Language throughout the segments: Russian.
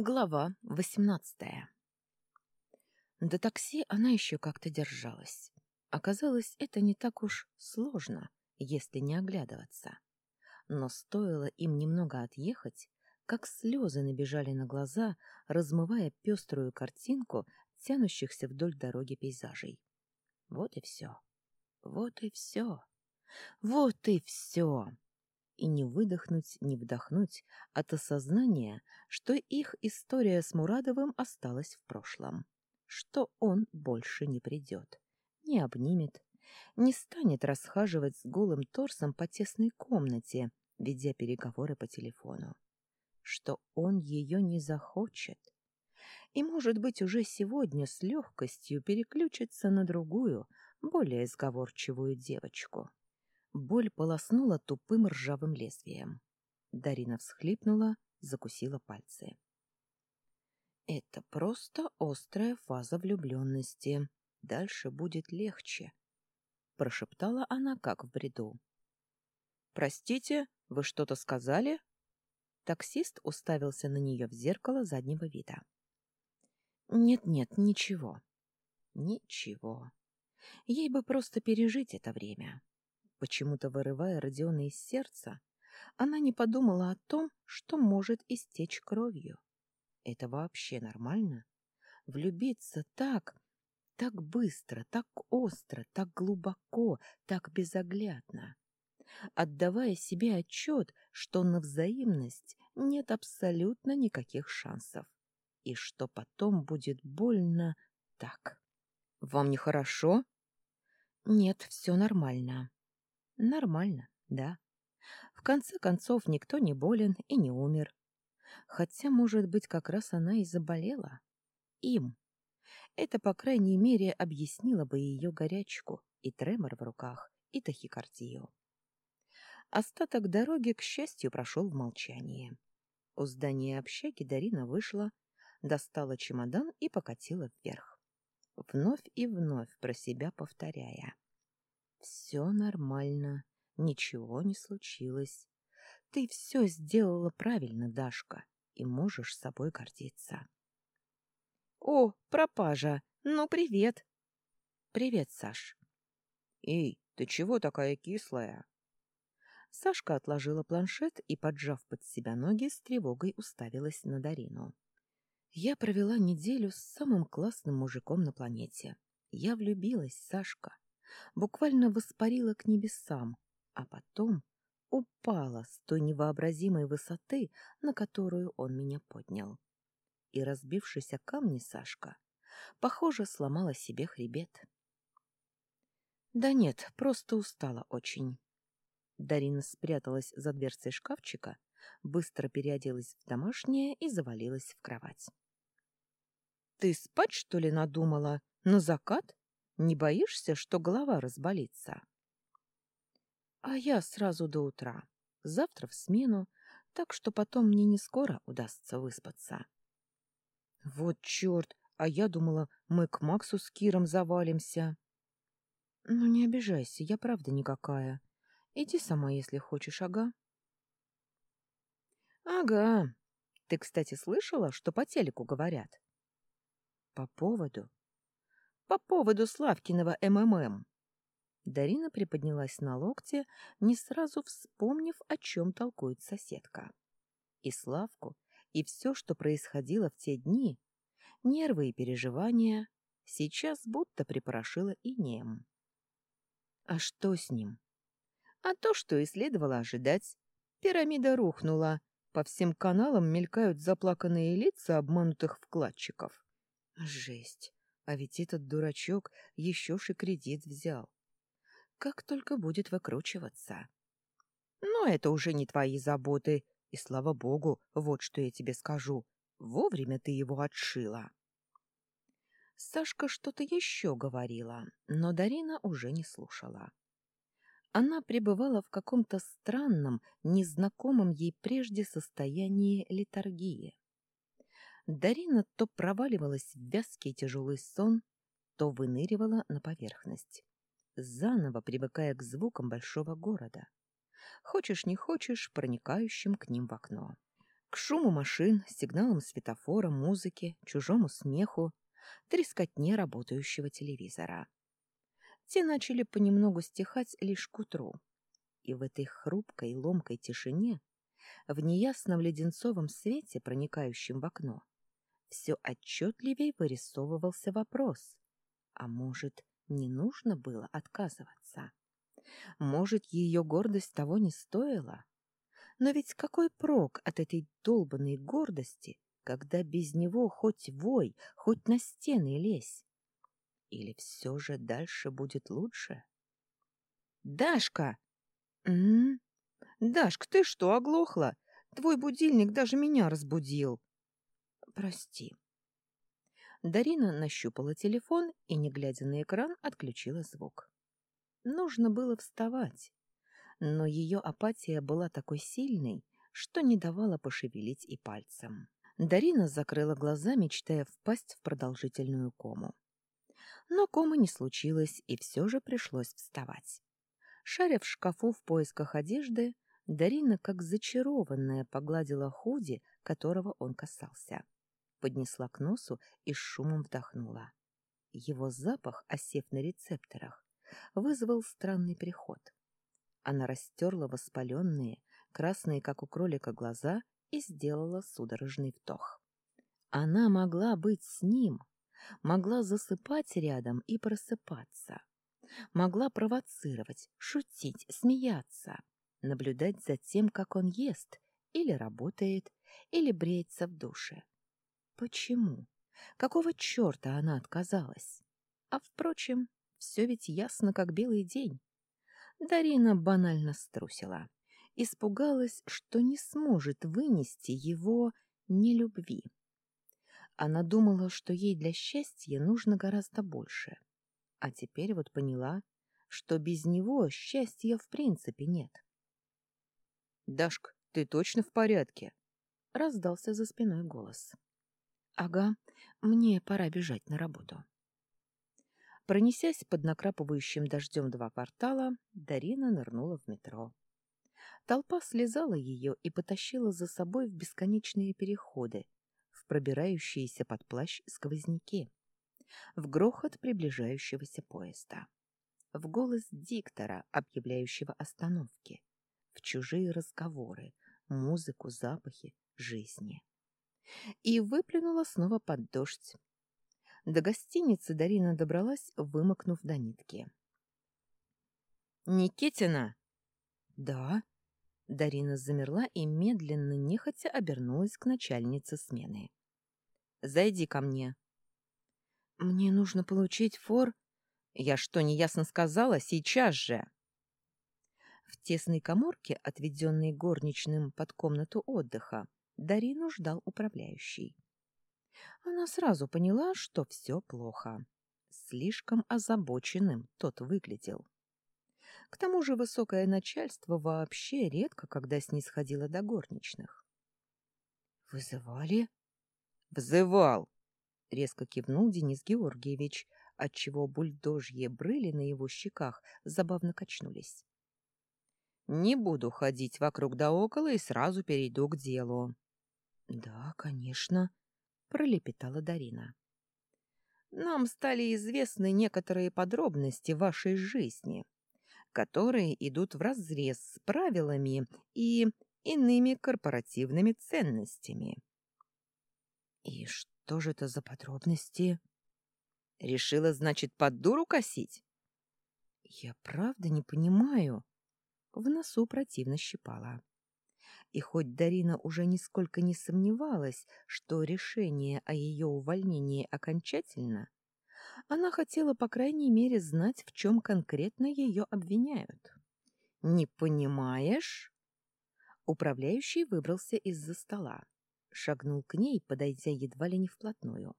Глава восемнадцатая До такси она еще как-то держалась. Оказалось, это не так уж сложно, если не оглядываться. Но стоило им немного отъехать, как слезы набежали на глаза, размывая пеструю картинку тянущихся вдоль дороги пейзажей. Вот и все. Вот и все. Вот и все и не выдохнуть, не вдохнуть от осознания, что их история с Мурадовым осталась в прошлом, что он больше не придет, не обнимет, не станет расхаживать с голым торсом по тесной комнате, ведя переговоры по телефону, что он ее не захочет и, может быть, уже сегодня с легкостью переключится на другую, более сговорчивую девочку. Боль полоснула тупым ржавым лезвием. Дарина всхлипнула, закусила пальцы. «Это просто острая фаза влюбленности. Дальше будет легче», — прошептала она, как в бреду. «Простите, вы что-то сказали?» Таксист уставился на нее в зеркало заднего вида. «Нет-нет, ничего. Ничего. Ей бы просто пережить это время. Почему-то вырывая Родиона из сердца, она не подумала о том, что может истечь кровью. Это вообще нормально? Влюбиться так, так быстро, так остро, так глубоко, так безоглядно, отдавая себе отчет, что на взаимность нет абсолютно никаких шансов, и что потом будет больно так. «Вам нехорошо?» «Нет, все нормально». Нормально, да. В конце концов, никто не болен и не умер. Хотя, может быть, как раз она и заболела. Им. Это, по крайней мере, объяснило бы ее горячку, и тремор в руках, и тахикардию. Остаток дороги, к счастью, прошел в молчании. У здания общаги Дарина вышла, достала чемодан и покатила вверх. Вновь и вновь про себя повторяя. Все нормально, ничего не случилось. Ты все сделала правильно, Дашка, и можешь собой гордиться. О, пропажа! Ну, привет! Привет, Саш. Эй, ты чего такая кислая? Сашка отложила планшет и, поджав под себя ноги, с тревогой уставилась на Дарину. Я провела неделю с самым классным мужиком на планете. Я влюбилась, Сашка буквально воспарила к небесам, а потом упала с той невообразимой высоты, на которую он меня поднял. И разбившись о камни Сашка, похоже, сломала себе хребет. Да нет, просто устала очень. Дарина спряталась за дверцей шкафчика, быстро переоделась в домашнее и завалилась в кровать. — Ты спать, что ли, надумала? На закат? Не боишься, что голова разболится? А я сразу до утра. Завтра в смену, так что потом мне не скоро удастся выспаться. Вот черт, а я думала, мы к Максу с Киром завалимся. Ну, не обижайся, я правда никакая. Иди сама, если хочешь, ага. Ага. Ты, кстати, слышала, что по телеку говорят? По поводу? По поводу Славкиного МММ. Дарина приподнялась на локте, не сразу вспомнив, о чем толкует соседка. И Славку, и все, что происходило в те дни, нервы и переживания, сейчас будто припорошило инеем. А что с ним? А то, что и следовало ожидать. Пирамида рухнула. По всем каналам мелькают заплаканные лица обманутых вкладчиков. Жесть. А ведь этот дурачок еще ж и кредит взял. Как только будет выкручиваться. Но это уже не твои заботы, и, слава богу, вот что я тебе скажу. Вовремя ты его отшила. Сашка что-то еще говорила, но Дарина уже не слушала. Она пребывала в каком-то странном, незнакомом ей прежде состоянии литургии. Дарина то проваливалась в вязкий тяжелый сон, то выныривала на поверхность, заново привыкая к звукам большого города. Хочешь не хочешь, проникающим к ним в окно. К шуму машин, сигналам светофора, музыке, чужому смеху, трескотне работающего телевизора. Те начали понемногу стихать лишь к утру. И в этой хрупкой, ломкой тишине, в неясном леденцовом свете, проникающем в окно, все отчетливей вырисовывался вопрос. А может, не нужно было отказываться? Может, ее гордость того не стоила? Но ведь какой прок от этой долбанной гордости, когда без него хоть вой, хоть на стены лезь? Или все же дальше будет лучше? «Дашка!» «М -м? «Дашка, ты что, оглохла? Твой будильник даже меня разбудил!» «Прости». Дарина нащупала телефон и, не глядя на экран, отключила звук. Нужно было вставать, но ее апатия была такой сильной, что не давала пошевелить и пальцем. Дарина закрыла глаза, мечтая впасть в продолжительную кому. Но комы не случилось, и все же пришлось вставать. Шаря в шкафу в поисках одежды, Дарина, как зачарованная, погладила худи, которого он касался. Поднесла к носу и с шумом вдохнула. Его запах, осев на рецепторах, вызвал странный приход. Она растерла воспаленные, красные, как у кролика, глаза и сделала судорожный вдох. Она могла быть с ним, могла засыпать рядом и просыпаться, могла провоцировать, шутить, смеяться, наблюдать за тем, как он ест или работает, или бреется в душе. Почему? Какого черта она отказалась? А, впрочем, все ведь ясно, как белый день. Дарина банально струсила. Испугалась, что не сможет вынести его нелюбви. Она думала, что ей для счастья нужно гораздо больше. А теперь вот поняла, что без него счастья в принципе нет. «Дашка, ты точно в порядке?» — раздался за спиной голос. «Ага, мне пора бежать на работу». Пронесясь под накрапывающим дождем два квартала, Дарина нырнула в метро. Толпа слезала ее и потащила за собой в бесконечные переходы, в пробирающиеся под плащ сквозняки, в грохот приближающегося поезда, в голос диктора, объявляющего остановки, в чужие разговоры, музыку, запахи, жизни. И выплюнула снова под дождь, до гостиницы Дарина добралась, вымокнув до нитки. «Никитина!» «Да». Дарина замерла и медленно, нехотя обернулась к начальнице смены. «Зайди ко мне». «Мне нужно получить фор...» «Я что, неясно сказала? Сейчас же!» В тесной коморке, отведенной горничным под комнату отдыха, Дарину ждал управляющий. Она сразу поняла, что все плохо. Слишком озабоченным тот выглядел. К тому же высокое начальство вообще редко когда снисходило до горничных. «Вызывали?» «Взывал!» — резко кивнул Денис Георгиевич, отчего бульдожьи брыли на его щеках забавно качнулись. «Не буду ходить вокруг да около и сразу перейду к делу». «Да, конечно», — пролепетала Дарина. «Нам стали известны некоторые подробности вашей жизни, которые идут вразрез с правилами и иными корпоративными ценностями». «И что же это за подробности?» «Решила, значит, под дуру косить?» «Я правда не понимаю». В носу противно щипала. И хоть Дарина уже нисколько не сомневалась, что решение о ее увольнении окончательно, она хотела, по крайней мере, знать, в чем конкретно ее обвиняют. «Не понимаешь?» Управляющий выбрался из-за стола, шагнул к ней, подойдя едва ли не вплотную.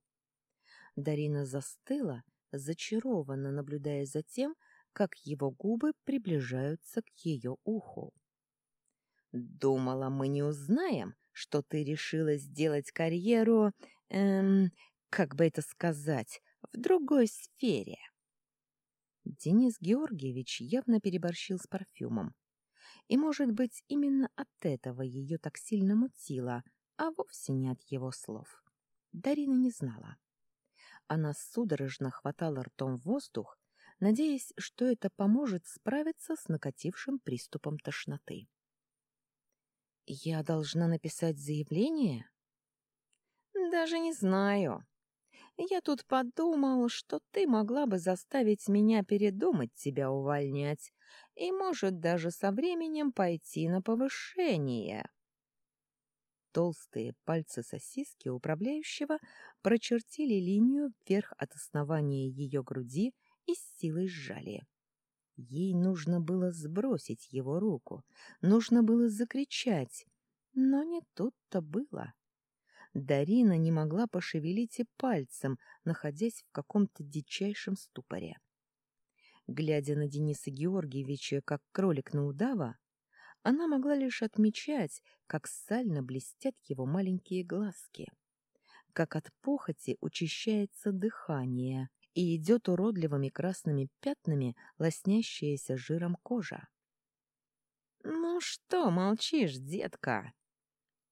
Дарина застыла, зачарованно наблюдая за тем, как его губы приближаются к ее уху. Думала, мы не узнаем, что ты решила сделать карьеру, эм, как бы это сказать, в другой сфере. Денис Георгиевич явно переборщил с парфюмом. И, может быть, именно от этого ее так сильно мутило, а вовсе не от его слов. Дарина не знала. Она судорожно хватала ртом воздух, надеясь, что это поможет справиться с накатившим приступом тошноты. «Я должна написать заявление?» «Даже не знаю. Я тут подумал, что ты могла бы заставить меня передумать тебя увольнять и, может, даже со временем пойти на повышение». Толстые пальцы сосиски управляющего прочертили линию вверх от основания ее груди и с силой сжали. Ей нужно было сбросить его руку, нужно было закричать, но не тут-то было. Дарина не могла пошевелить и пальцем, находясь в каком-то дичайшем ступоре. Глядя на Дениса Георгиевича, как кролик на удава, она могла лишь отмечать, как сально блестят его маленькие глазки, как от похоти учащается дыхание, и идет уродливыми красными пятнами лоснящаяся жиром кожа. «Ну что молчишь, детка?»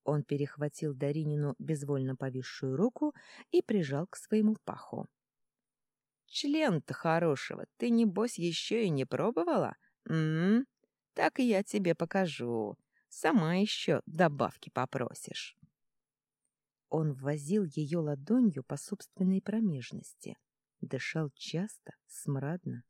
Он перехватил Даринину безвольно повисшую руку и прижал к своему паху. «Член-то хорошего ты, небось, еще и не пробовала? М -м? Так я тебе покажу. Сама еще добавки попросишь». Он ввозил ее ладонью по собственной промежности, Дышал часто, смрадно.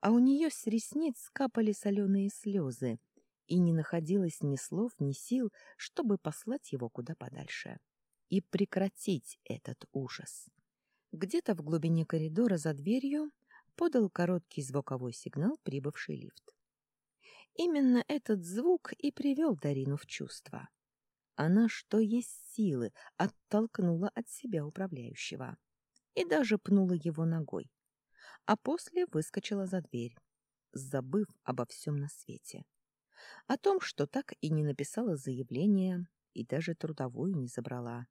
А у нее с ресниц капали соленые слезы, и не находилось ни слов, ни сил, чтобы послать его куда подальше и прекратить этот ужас. Где-то в глубине коридора за дверью подал короткий звуковой сигнал прибывший лифт. Именно этот звук и привел Дарину в чувство. Она, что есть силы, оттолкнула от себя управляющего и даже пнула его ногой, а после выскочила за дверь, забыв обо всем на свете. О том, что так и не написала заявление и даже трудовую не забрала.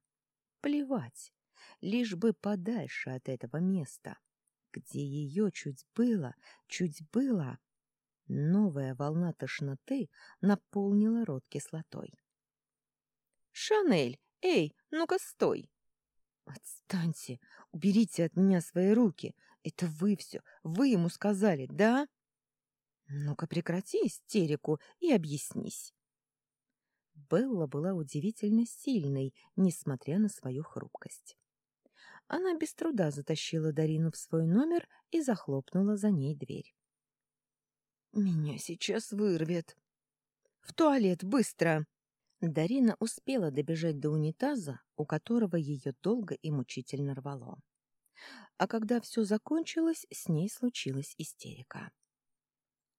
Плевать, лишь бы подальше от этого места, где ее чуть было, чуть было. Новая волна тошноты наполнила рот кислотой. «Шанель, эй, ну-ка стой!» «Отстаньте! Уберите от меня свои руки! Это вы все, вы ему сказали, да?» «Ну-ка прекрати истерику и объяснись!» Белла была удивительно сильной, несмотря на свою хрупкость. Она без труда затащила Дарину в свой номер и захлопнула за ней дверь. «Меня сейчас вырвет!» «В туалет, быстро!» Дарина успела добежать до унитаза, у которого ее долго и мучительно рвало. А когда все закончилось, с ней случилась истерика.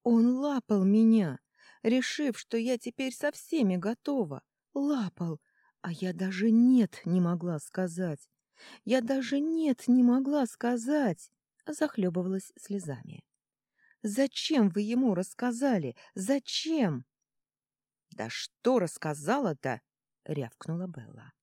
«Он лапал меня, решив, что я теперь со всеми готова. Лапал, а я даже «нет» не могла сказать. Я даже «нет» не могла сказать!» Захлебывалась слезами. «Зачем вы ему рассказали? Зачем?» «Да что рассказала-то?» — рявкнула Белла.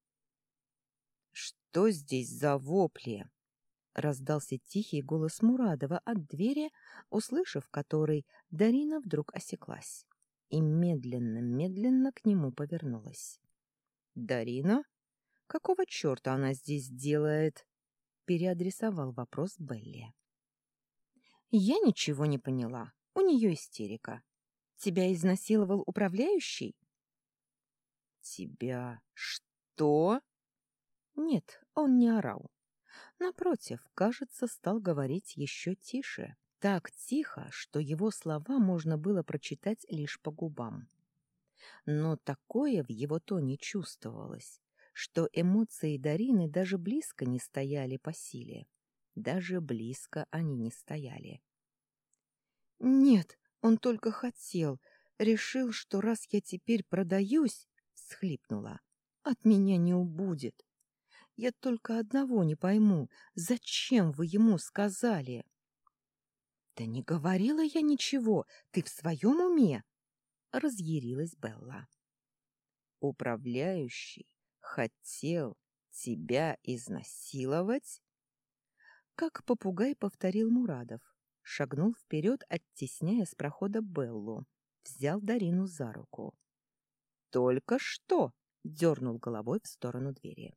«Что здесь за вопли?» — раздался тихий голос Мурадова от двери, услышав который, Дарина вдруг осеклась и медленно-медленно к нему повернулась. «Дарина? Какого черта она здесь делает?» — переадресовал вопрос Белли. «Я ничего не поняла. У нее истерика. Тебя изнасиловал управляющий? Тебя что? Нет, он не орал. Напротив, кажется, стал говорить еще тише. Так тихо, что его слова можно было прочитать лишь по губам. Но такое в его тоне чувствовалось, что эмоции Дарины даже близко не стояли по силе. Даже близко они не стояли. «Нет, он только хотел, решил, что раз я теперь продаюсь, схлипнула, от меня не убудет. Я только одного не пойму, зачем вы ему сказали? Да не говорила я ничего, ты в своем уме? Разъярилась Белла. Управляющий хотел тебя изнасиловать? Как попугай повторил Мурадов шагнул вперед, оттесняя с прохода Беллу, взял Дарину за руку. «Только что! дернул головой в сторону двери.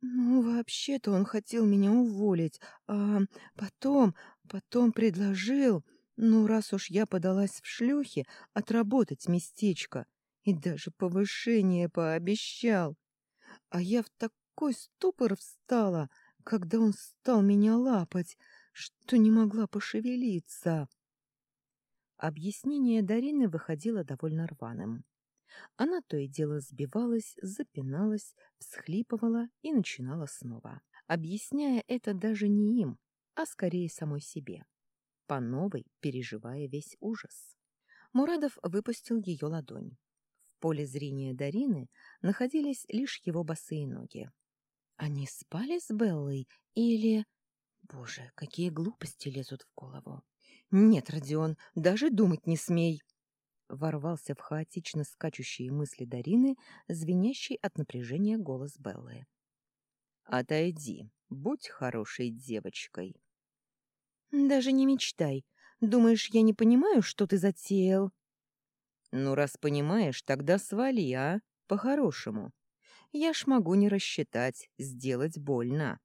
«Ну, вообще-то он хотел меня уволить, а потом, потом предложил, ну, раз уж я подалась в шлюхи, отработать местечко и даже повышение пообещал. А я в такой ступор встала, когда он стал меня лапать, что не могла пошевелиться». Объяснение Дарины выходило довольно рваным. Она то и дело сбивалась, запиналась, всхлипывала и начинала снова, объясняя это даже не им, а скорее самой себе, по новой переживая весь ужас. Мурадов выпустил ее ладонь. В поле зрения Дарины находились лишь его босые ноги. Они спали с Беллой или... Боже, какие глупости лезут в голову. Нет, Родион, даже думать не смей ворвался в хаотично скачущие мысли Дарины, звенящий от напряжения голос Беллы. «Отойди, будь хорошей девочкой». «Даже не мечтай. Думаешь, я не понимаю, что ты затеял?» «Ну, раз понимаешь, тогда свали, а? По-хорошему. Я ж могу не рассчитать, сделать больно».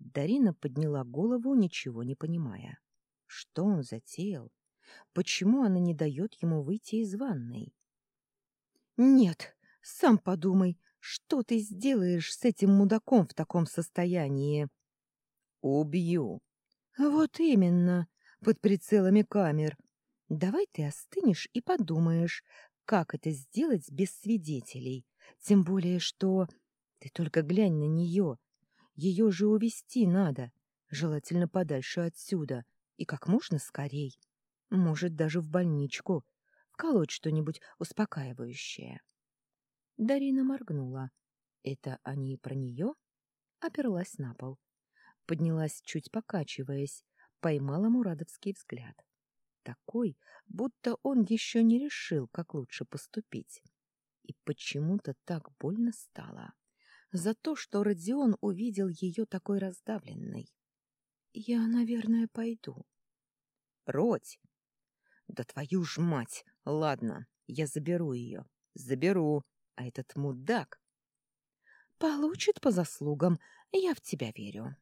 Дарина подняла голову, ничего не понимая. Что он затеял? Почему она не дает ему выйти из ванной? «Нет, сам подумай, что ты сделаешь с этим мудаком в таком состоянии?» «Убью». «Вот именно, под прицелами камер. Давай ты остынешь и подумаешь, как это сделать без свидетелей. Тем более, что... Ты только глянь на нее. Ее же увести надо, желательно подальше отсюда, и как можно скорей. Может, даже в больничку. Вколоть что-нибудь успокаивающее. Дарина моргнула. Это они про нее? Оперлась на пол. Поднялась, чуть покачиваясь, поймала мурадовский взгляд. Такой, будто он еще не решил, как лучше поступить. И почему-то так больно стало. За то, что Родион увидел ее такой раздавленной. «Я, наверное, пойду». «Родь!» Да твою ж мать! Ладно, я заберу ее. Заберу. А этот мудак... Получит по заслугам. Я в тебя верю.